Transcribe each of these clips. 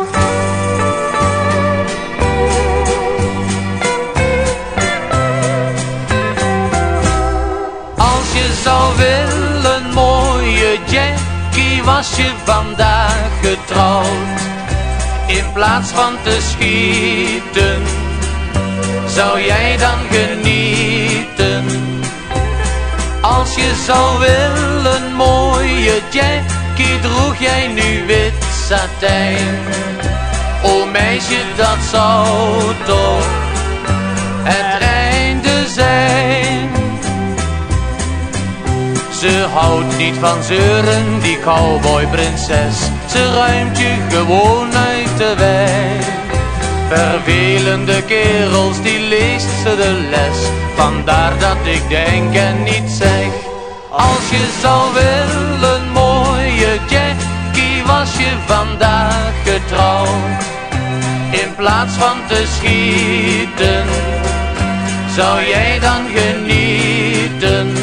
Als je zou willen, mooie Jackie, was je vandaag getrouwd. In plaats van te schieten, zou jij dan genieten. Als je zou willen, mooie Jackie, droeg jij nu wit satijn. O meisje, dat zou toch het einde zijn. Ze houdt niet van zeuren, die cowboyprinses. Ze ruimt je gewoon uit de weg. Vervelende kerels, die leest ze de les. Vandaar dat ik denk en niet zeg. Als je zou willen, mooie Jackie, was je vandaag getrouwd. In plaats van te schieten, zou jij dan genieten.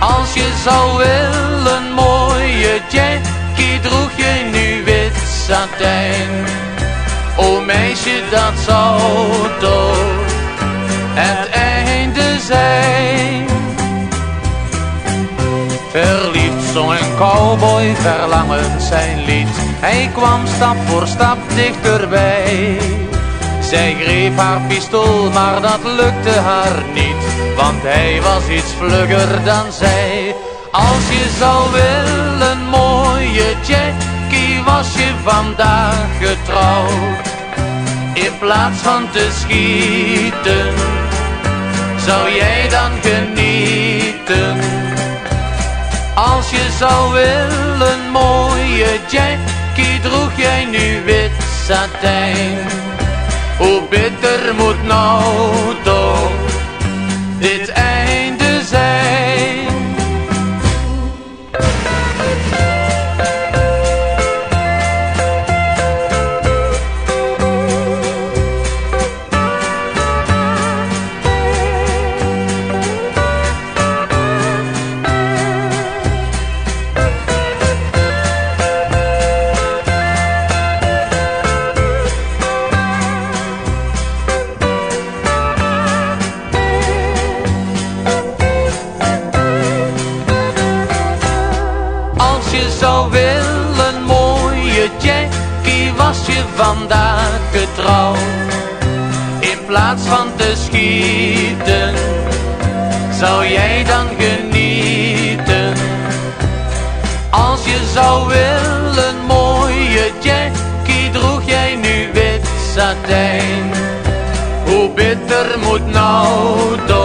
Als je zou willen, mooie Jackie, droeg je nu wit satijn. O meisje, dat zou toch het einde zijn. Zong een cowboy verlangend zijn lied. Hij kwam stap voor stap dichterbij. Zij greep haar pistool, maar dat lukte haar niet. Want hij was iets vlugger dan zij. Als je zou willen, mooie Jackie, was je vandaag getrouwd. In plaats van te schieten, zou jij dan genieten. Als je zou willen, mooie Jackie, droeg jij nu wit satijn. Hoe bitter moet nou toch dit je zou willen, mooie Jackie, was je vandaag getrouwd. In plaats van te schieten, zou jij dan genieten. Als je zou willen, mooie Jackie, droeg jij nu wit satijn. Hoe bitter moet nou toch